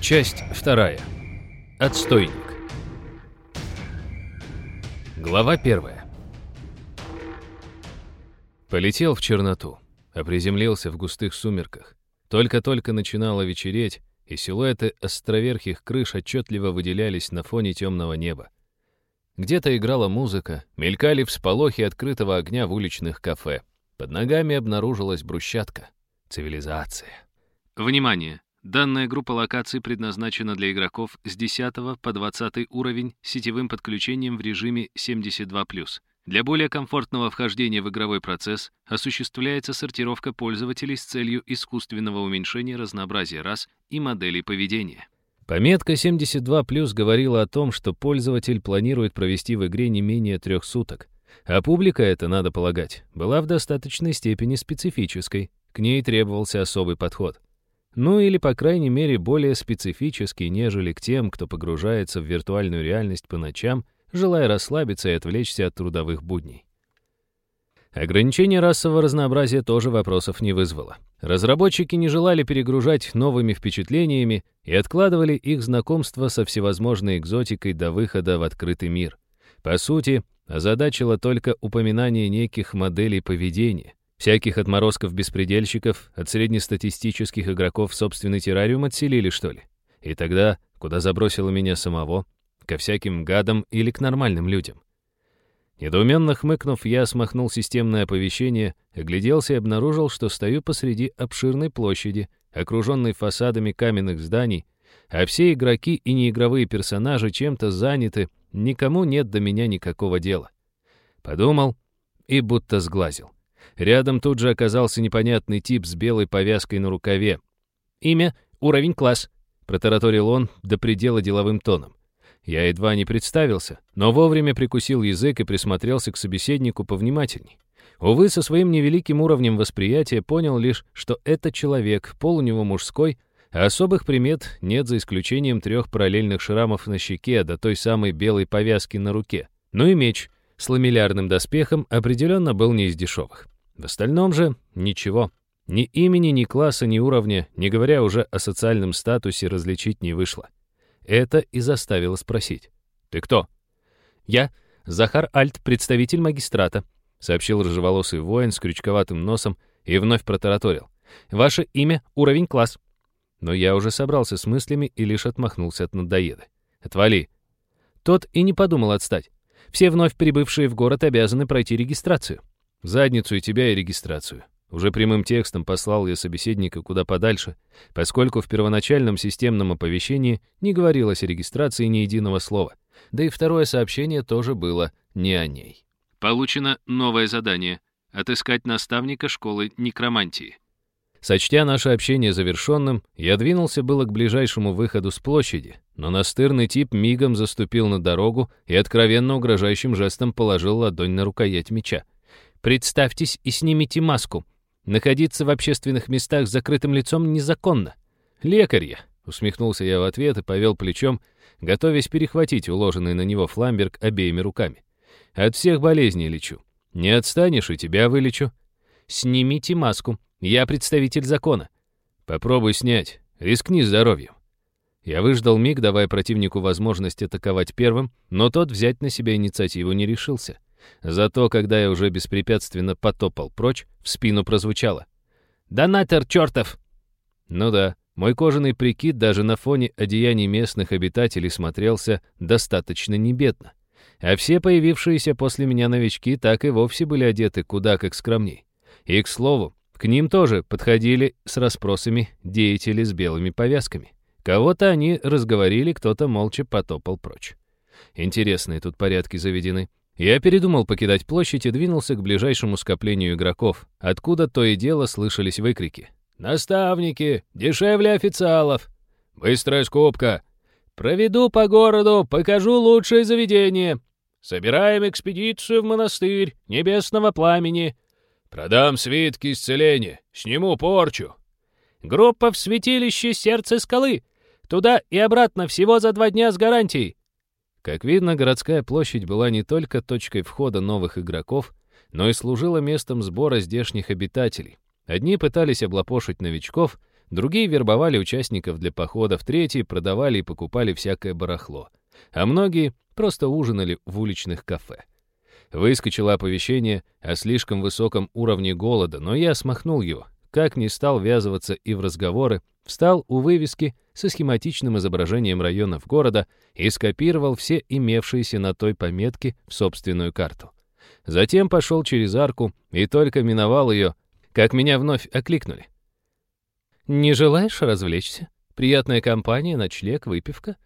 Часть вторая. Отстойник. Глава первая. Полетел в черноту, а приземлился в густых сумерках. Только-только начинало вечереть, и силуэты островерхих крыш отчетливо выделялись на фоне темного неба. Где-то играла музыка, мелькали всполохи открытого огня в уличных кафе. Под ногами обнаружилась брусчатка. Цивилизация. Внимание! Данная группа локаций предназначена для игроков с 10 по 20 уровень сетевым подключением в режиме 72+. Для более комфортного вхождения в игровой процесс осуществляется сортировка пользователей с целью искусственного уменьшения разнообразия рас и моделей поведения. Пометка 72+, говорила о том, что пользователь планирует провести в игре не менее трех суток. А публика это, надо полагать, была в достаточной степени специфической, к ней требовался особый подход. Ну или, по крайней мере, более специфический, нежели к тем, кто погружается в виртуальную реальность по ночам, желая расслабиться и отвлечься от трудовых будней. Ограничение расового разнообразия тоже вопросов не вызвало. Разработчики не желали перегружать новыми впечатлениями и откладывали их знакомство со всевозможной экзотикой до выхода в открытый мир. По сути, озадачило только упоминание неких моделей поведения. Всяких отморозков-беспредельщиков от среднестатистических игроков в собственный террариум отселили, что ли? И тогда, куда забросило меня самого? Ко всяким гадам или к нормальным людям? Недоуменно хмыкнув, я смахнул системное оповещение, огляделся и обнаружил, что стою посреди обширной площади, окруженной фасадами каменных зданий, а все игроки и неигровые персонажи чем-то заняты, никому нет до меня никакого дела. Подумал и будто сглазил. Рядом тут же оказался непонятный тип с белой повязкой на рукаве. «Имя, уровень, класс», — протараторил он до предела деловым тоном. Я едва не представился, но вовремя прикусил язык и присмотрелся к собеседнику повнимательней. Увы, со своим невеликим уровнем восприятия понял лишь, что это человек, пол у него мужской, а особых примет нет за исключением трех параллельных шрамов на щеке до той самой белой повязки на руке. Ну и меч с ламеллярным доспехом определенно был не из дешевых. В остальном же ничего. Ни имени, ни класса, ни уровня, не говоря уже о социальном статусе, различить не вышло. Это и заставило спросить. «Ты кто?» «Я Захар Альт, представитель магистрата», сообщил рыжеволосый воин с крючковатым носом и вновь протараторил. «Ваше имя, уровень, класс». Но я уже собрался с мыслями и лишь отмахнулся от надоеды. «Отвали». Тот и не подумал отстать. Все вновь прибывшие в город обязаны пройти регистрацию. Задницу и тебя, и регистрацию. Уже прямым текстом послал я собеседника куда подальше, поскольку в первоначальном системном оповещении не говорилось о регистрации ни единого слова. Да и второе сообщение тоже было не о ней. Получено новое задание — отыскать наставника школы некромантии. Сочтя наше общение завершенным, я двинулся было к ближайшему выходу с площади, но настырный тип мигом заступил на дорогу и откровенно угрожающим жестом положил ладонь на рукоять меча. Представьтесь и снимите маску. Находиться в общественных местах с закрытым лицом незаконно. Лекарь я, усмехнулся я в ответ и повел плечом, готовясь перехватить уложенный на него фламберг обеими руками. От всех болезней лечу. Не отстанешь, и тебя вылечу. Снимите маску. Я представитель закона. Попробуй снять. Рискни здоровьем. Я выждал миг, давая противнику возможность атаковать первым, но тот взять на себя инициативу не решился. Зато, когда я уже беспрепятственно потопал прочь, в спину прозвучало. «Донатор чертов!» Ну да, мой кожаный прикид даже на фоне одеяний местных обитателей смотрелся достаточно небедно. А все появившиеся после меня новички так и вовсе были одеты куда как скромней. И, к слову, к ним тоже подходили с расспросами деятели с белыми повязками. Кого-то они разговорили, кто-то молча потопал прочь. Интересные тут порядки заведены. Я передумал покидать площадь и двинулся к ближайшему скоплению игроков, откуда то и дело слышались выкрики. «Наставники! Дешевле официалов! Быстрая скупка! Проведу по городу, покажу лучшее заведение! Собираем экспедицию в монастырь Небесного Пламени! Продам свитки исцеления, сниму порчу!» «Группа в святилище Сердце Скалы! Туда и обратно всего за два дня с гарантией! Как видно, городская площадь была не только точкой входа новых игроков, но и служила местом сбора здешних обитателей. Одни пытались облапошить новичков, Другие вербовали участников для походов, третьи продавали и покупали всякое барахло. А многие просто ужинали в уличных кафе. Выскочило оповещение о слишком высоком уровне голода, но я смахнул его, как не стал ввязываться и в разговоры, встал у вывески со схематичным изображением районов города и скопировал все имевшиеся на той пометке в собственную карту. Затем пошел через арку и только миновал ее, как меня вновь окликнули. «Не желаешь развлечься? Приятная компания, ночлег, выпивка?»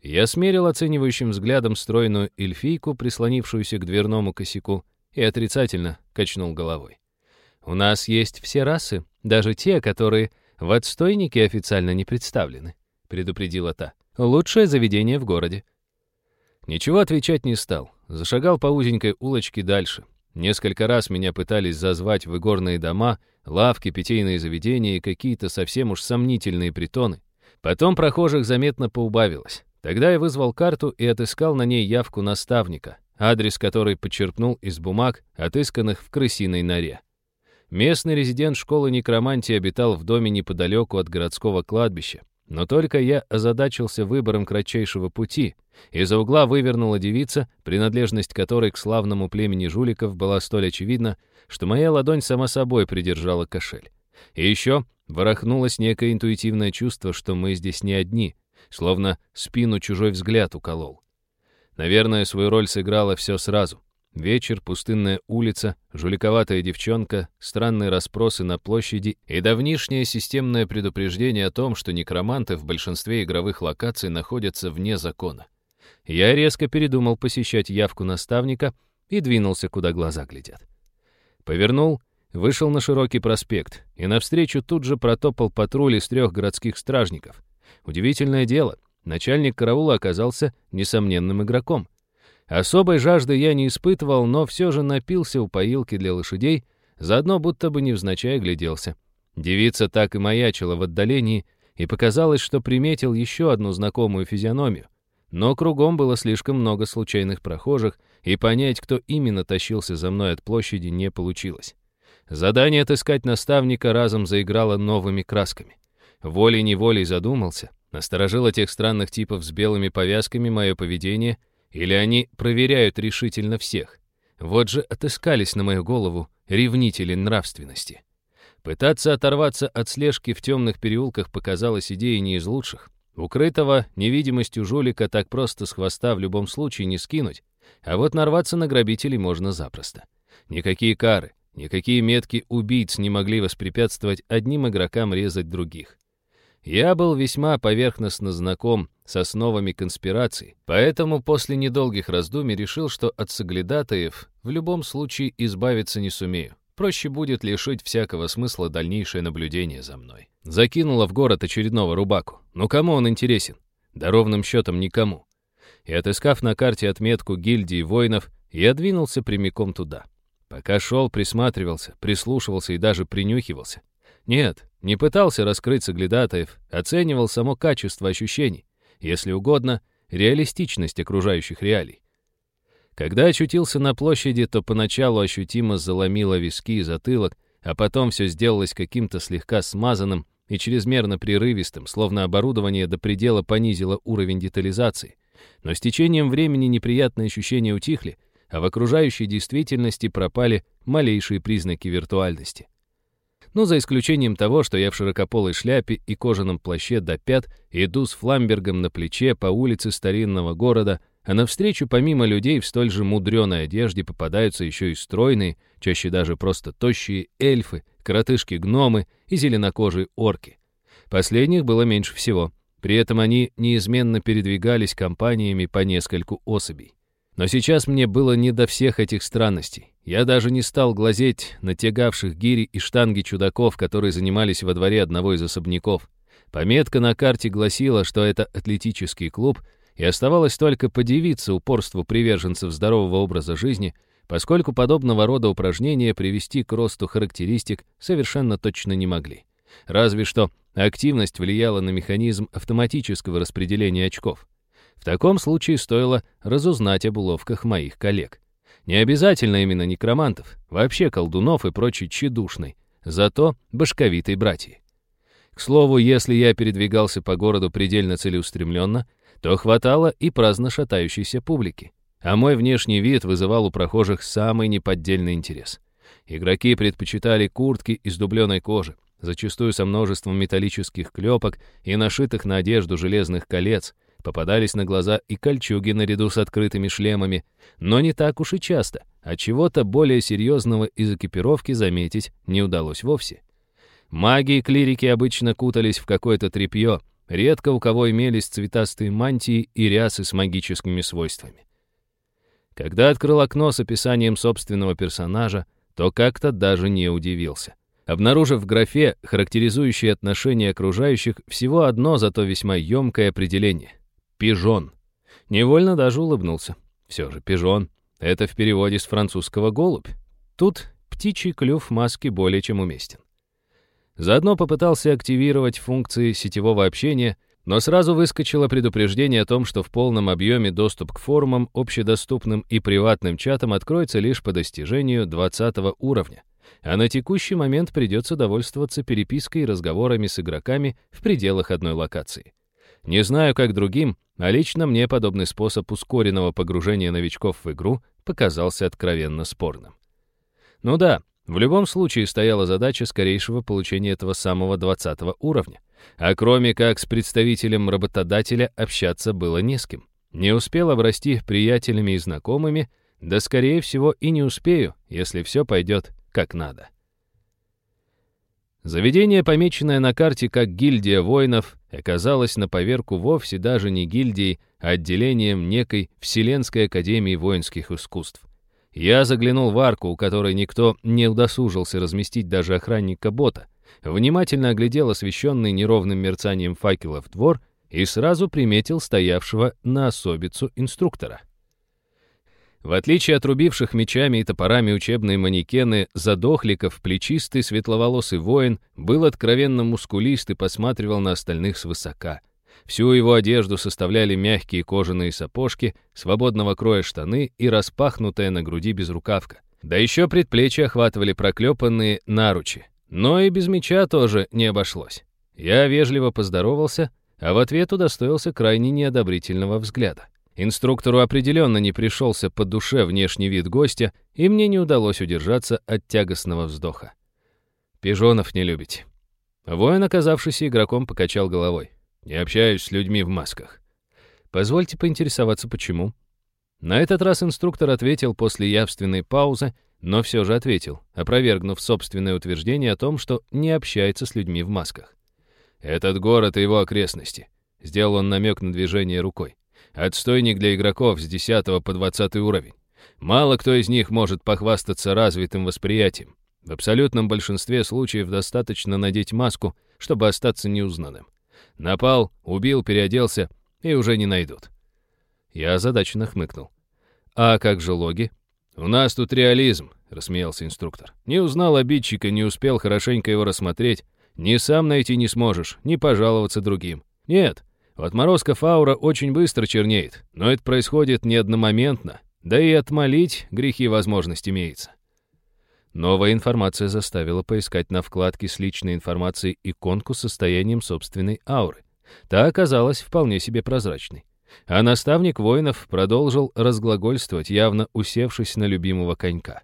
Я смерил оценивающим взглядом стройную эльфийку, прислонившуюся к дверному косяку, и отрицательно качнул головой. «У нас есть все расы, даже те, которые в отстойнике официально не представлены», — предупредила та. «Лучшее заведение в городе». Ничего отвечать не стал. Зашагал по узенькой улочке дальше. Несколько раз меня пытались зазвать в игорные дома, лавки, питейные заведения и какие-то совсем уж сомнительные притоны. Потом прохожих заметно поубавилось. Тогда я вызвал карту и отыскал на ней явку наставника, адрес которой подчеркнул из бумаг, отысканных в крысиной норе. Местный резидент школы некромантии обитал в доме неподалеку от городского кладбища, но только я озадачился выбором кратчайшего пути. Из-за угла вывернула девица, принадлежность которой к славному племени жуликов была столь очевидна, что моя ладонь сама собой придержала кошель. И еще ворохнулось некое интуитивное чувство, что мы здесь не одни — словно спину чужой взгляд уколол. Наверное, свою роль сыграло все сразу. Вечер, пустынная улица, жуликоватая девчонка, странные расспросы на площади и давнишнее системное предупреждение о том, что некроманты в большинстве игровых локаций находятся вне закона. Я резко передумал посещать явку наставника и двинулся, куда глаза глядят. Повернул, вышел на широкий проспект, и навстречу тут же протопал патруль из трех городских стражников — Удивительное дело, начальник караула оказался несомненным игроком. Особой жажды я не испытывал, но все же напился у поилки для лошадей, заодно будто бы невзначай гляделся. Девица так и маячила в отдалении, и показалось, что приметил еще одну знакомую физиономию. Но кругом было слишком много случайных прохожих, и понять, кто именно тащился за мной от площади, не получилось. Задание отыскать наставника разом заиграло новыми красками волей-неволей задумался, насторожило тех странных типов с белыми повязками мое поведение, или они проверяют решительно всех. Вот же отыскались на мою голову ревнители нравственности. Пытаться оторваться от слежки в темных переулках показалось идеей не из лучших. Укрытого невидимостью жулика так просто с хвоста в любом случае не скинуть, а вот нарваться на грабителей можно запросто. Никакие кары, никакие метки убийц не могли воспрепятствовать одним игрокам резать других. Я был весьма поверхностно знаком с основами конспирации, поэтому после недолгих раздумий решил, что от соглядатаев в любом случае избавиться не сумею. Проще будет лишить всякого смысла дальнейшее наблюдение за мной. Закинула в город очередного рубаку. Но кому он интересен? Да ровным счетом никому. И отыскав на карте отметку гильдии воинов, я двинулся прямиком туда. Пока шел, присматривался, прислушивался и даже принюхивался. Нет, не пытался раскрыть соглядатаев, оценивал само качество ощущений, если угодно, реалистичность окружающих реалий. Когда очутился на площади, то поначалу ощутимо заломило виски и затылок, а потом все сделалось каким-то слегка смазанным и чрезмерно прерывистым, словно оборудование до предела понизило уровень детализации. Но с течением времени неприятные ощущения утихли, а в окружающей действительности пропали малейшие признаки виртуальности ну, за исключением того, что я в широкополой шляпе и кожаном плаще до пят иду с фламбергом на плече по улице старинного города, а навстречу помимо людей в столь же мудреной одежде попадаются еще и стройные, чаще даже просто тощие эльфы, коротышки-гномы и зеленокожие орки. Последних было меньше всего. При этом они неизменно передвигались компаниями по нескольку особей. Но сейчас мне было не до всех этих странностей. Я даже не стал глазеть на тягавших гири и штанги чудаков, которые занимались во дворе одного из особняков. Пометка на карте гласила, что это атлетический клуб, и оставалось только подивиться упорству приверженцев здорового образа жизни, поскольку подобного рода упражнения привести к росту характеристик совершенно точно не могли. Разве что активность влияла на механизм автоматического распределения очков. В таком случае стоило разузнать об уловках моих коллег. Не обязательно именно некромантов, вообще колдунов и прочей тщедушной, зато башковитой братьи. К слову, если я передвигался по городу предельно целеустремленно, то хватало и праздно шатающейся публики. А мой внешний вид вызывал у прохожих самый неподдельный интерес. Игроки предпочитали куртки из дубленой кожи, зачастую со множеством металлических клепок и нашитых на одежду железных колец, попадались на глаза и кольчуги наряду с открытыми шлемами, но не так уж и часто, а чего-то более серьезного из экипировки заметить не удалось вовсе. Маги и клирики обычно кутались в какое-то тряпье, редко у кого имелись цветастые мантии и рясы с магическими свойствами. Когда открыл окно с описанием собственного персонажа, то как-то даже не удивился. Обнаружив в графе, характеризующие отношения окружающих, всего одно, зато весьма емкое определение — «пижон». Невольно даже улыбнулся. Все же «пижон» — это в переводе с французского «голубь». Тут птичий клюв маски более чем уместен. Заодно попытался активировать функции сетевого общения, но сразу выскочило предупреждение о том, что в полном объеме доступ к форумам, общедоступным и приватным чатам откроется лишь по достижению 20 уровня, а на текущий момент придется довольствоваться перепиской и разговорами с игроками в пределах одной локации. Не знаю, как другим, а лично мне подобный способ ускоренного погружения новичков в игру показался откровенно спорным. Ну да, в любом случае стояла задача скорейшего получения этого самого 20 уровня. А кроме как с представителем работодателя общаться было не с кем. Не успел обрасти приятелями и знакомыми, да скорее всего и не успею, если все пойдет как надо. Заведение, помеченное на карте как гильдия воинов, оказалось на поверку вовсе даже не гильдией, а отделением некой Вселенской Академии воинских искусств. Я заглянул в арку, у которой никто не удосужился разместить даже охранника-бота, внимательно оглядел освещенный неровным мерцанием факелов двор и сразу приметил стоявшего на особицу инструктора. В отличие от рубивших мечами и топорами учебные манекены, задохликов, плечистый светловолосый воин был откровенно мускулист и посматривал на остальных свысока — Всю его одежду составляли мягкие кожаные сапожки, свободного кроя штаны и распахнутая на груди безрукавка. Да еще предплечья охватывали проклепанные наручи. Но и без меча тоже не обошлось. Я вежливо поздоровался, а в ответ удостоился крайне неодобрительного взгляда. Инструктору определенно не пришелся по душе внешний вид гостя, и мне не удалось удержаться от тягостного вздоха. «Пижонов не любите». Воин, оказавшийся игроком, покачал головой. Не общаюсь с людьми в масках. Позвольте поинтересоваться, почему. На этот раз инструктор ответил после явственной паузы, но все же ответил, опровергнув собственное утверждение о том, что не общается с людьми в масках. «Этот город и его окрестности», — сделал он намек на движение рукой. «Отстойник для игроков с 10 по 20 уровень. Мало кто из них может похвастаться развитым восприятием. В абсолютном большинстве случаев достаточно надеть маску, чтобы остаться неузнанным. Напал, убил, переоделся и уже не найдут. Я озадаченно хмыкнул. «А как же логи?» «У нас тут реализм», — рассмеялся инструктор. «Не узнал обидчика, не успел хорошенько его рассмотреть. Ни сам найти не сможешь, ни пожаловаться другим. Нет, у отморозков аура очень быстро чернеет, но это происходит не одномоментно, да и отмолить грехи возможность имеется. Новая информация заставила поискать на вкладке с личной информацией иконку с состоянием собственной ауры. Та оказалась вполне себе прозрачной. А наставник воинов продолжил разглагольствовать, явно усевшись на любимого конька.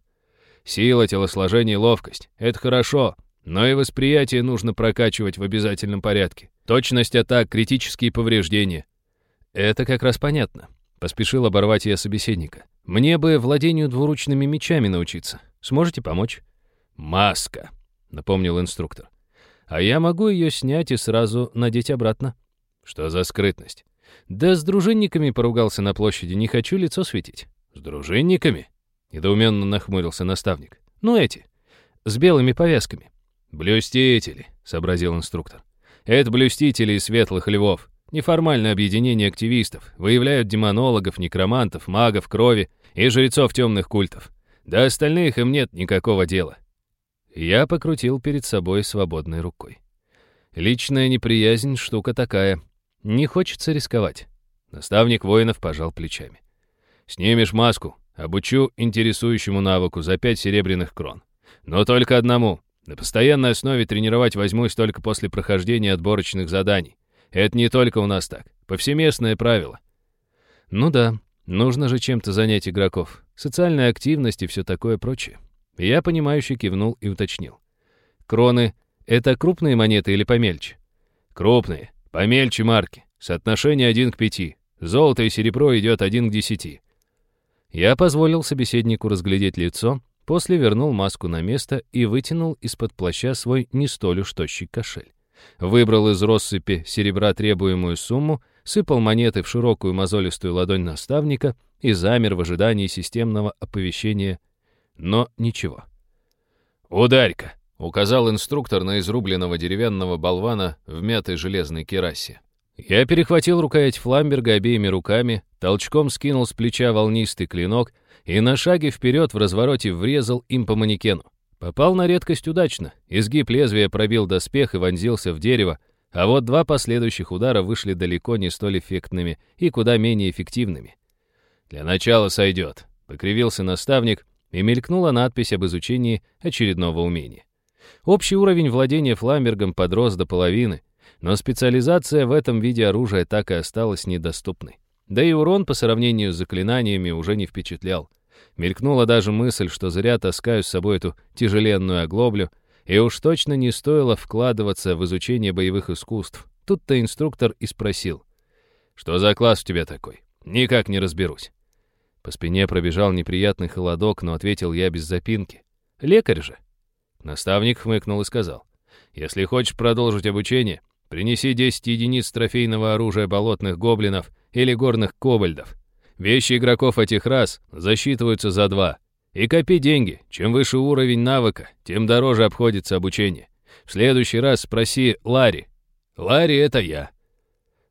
«Сила, телосложение ловкость — это хорошо, но и восприятие нужно прокачивать в обязательном порядке. Точность атак, критические повреждения». «Это как раз понятно», — поспешил оборвать я собеседника. «Мне бы владению двуручными мечами научиться. Сможете помочь?» «Маска», — напомнил инструктор. «А я могу ее снять и сразу надеть обратно». «Что за скрытность?» «Да с дружинниками поругался на площади, не хочу лицо светить». «С дружинниками?» — недоуменно нахмурился наставник. «Ну эти, с белыми повязками». «Блюстители», — сообразил инструктор. «Это блюстители из светлых львов. Неформальное объединение активистов. Выявляют демонологов, некромантов, магов крови и жрецов темных культов. До остальных им нет никакого дела. Я покрутил перед собой свободной рукой. Личная неприязнь — штука такая. Не хочется рисковать. Наставник воинов пожал плечами. «Снимешь маску, обучу интересующему навыку за пять серебряных крон. Но только одному. На постоянной основе тренировать возьмусь только после прохождения отборочных заданий. Это не только у нас так. Повсеместное правило. Ну да, нужно же чем-то занять игроков. Социальная активность и все такое прочее. Я, понимающе кивнул и уточнил. Кроны — это крупные монеты или помельче? Крупные. Помельче марки. Соотношение 1 к 5. Золото и серебро идет 1 к 10. Я позволил собеседнику разглядеть лицо, после вернул маску на место и вытянул из-под плаща свой не столь уж тощий кошель. Выбрал из россыпи серебра требуемую сумму, сыпал монеты в широкую мозолистую ладонь наставника и замер в ожидании системного оповещения. Но ничего. «Ударь-ка!» — указал инструктор на изрубленного деревянного болвана в мятой железной керасе. Я перехватил рукоять фламберга обеими руками, толчком скинул с плеча волнистый клинок и на шаге вперед в развороте врезал им по манекену. Попал на редкость удачно, изгиб лезвия пробил доспех и вонзился в дерево, а вот два последующих удара вышли далеко не столь эффектными и куда менее эффективными. «Для начала сойдет», — покривился наставник, и мелькнула надпись об изучении очередного умения. Общий уровень владения фламбергом подрос до половины, но специализация в этом виде оружия так и осталась недоступной. Да и урон по сравнению с заклинаниями уже не впечатлял. Мелькнула даже мысль, что зря таскаю с собой эту тяжеленную оглоблю, и уж точно не стоило вкладываться в изучение боевых искусств. Тут-то инструктор и спросил. «Что за класс у тебя такой? Никак не разберусь». По спине пробежал неприятный холодок, но ответил я без запинки. «Лекарь же». Наставник хмыкнул и сказал. «Если хочешь продолжить обучение, Принеси 10 единиц трофейного оружия болотных гоблинов или горных кобальдов. Вещи игроков этих рас засчитываются за два. И копи деньги. Чем выше уровень навыка, тем дороже обходится обучение. В следующий раз спроси Ларри. Ларри — это я.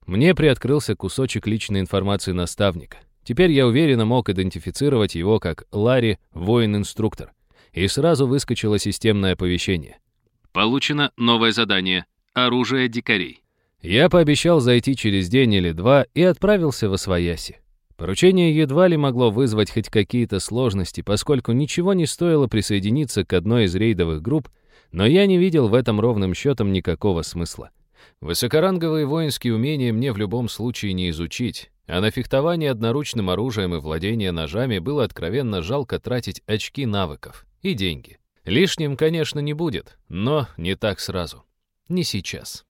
Мне приоткрылся кусочек личной информации наставника. Теперь я уверенно мог идентифицировать его как Ларри, воин-инструктор. И сразу выскочило системное оповещение. Получено новое задание оружие дикарей. Я пообещал зайти через день или два и отправился в Освояси. Поручение едва ли могло вызвать хоть какие-то сложности, поскольку ничего не стоило присоединиться к одной из рейдовых групп, но я не видел в этом ровным счетом никакого смысла. Высокоранговые воинские умения мне в любом случае не изучить, а на фехтование одноручным оружием и владение ножами было откровенно жалко тратить очки навыков и деньги. Лишним, конечно, не будет, но не так сразу. Не сейчас.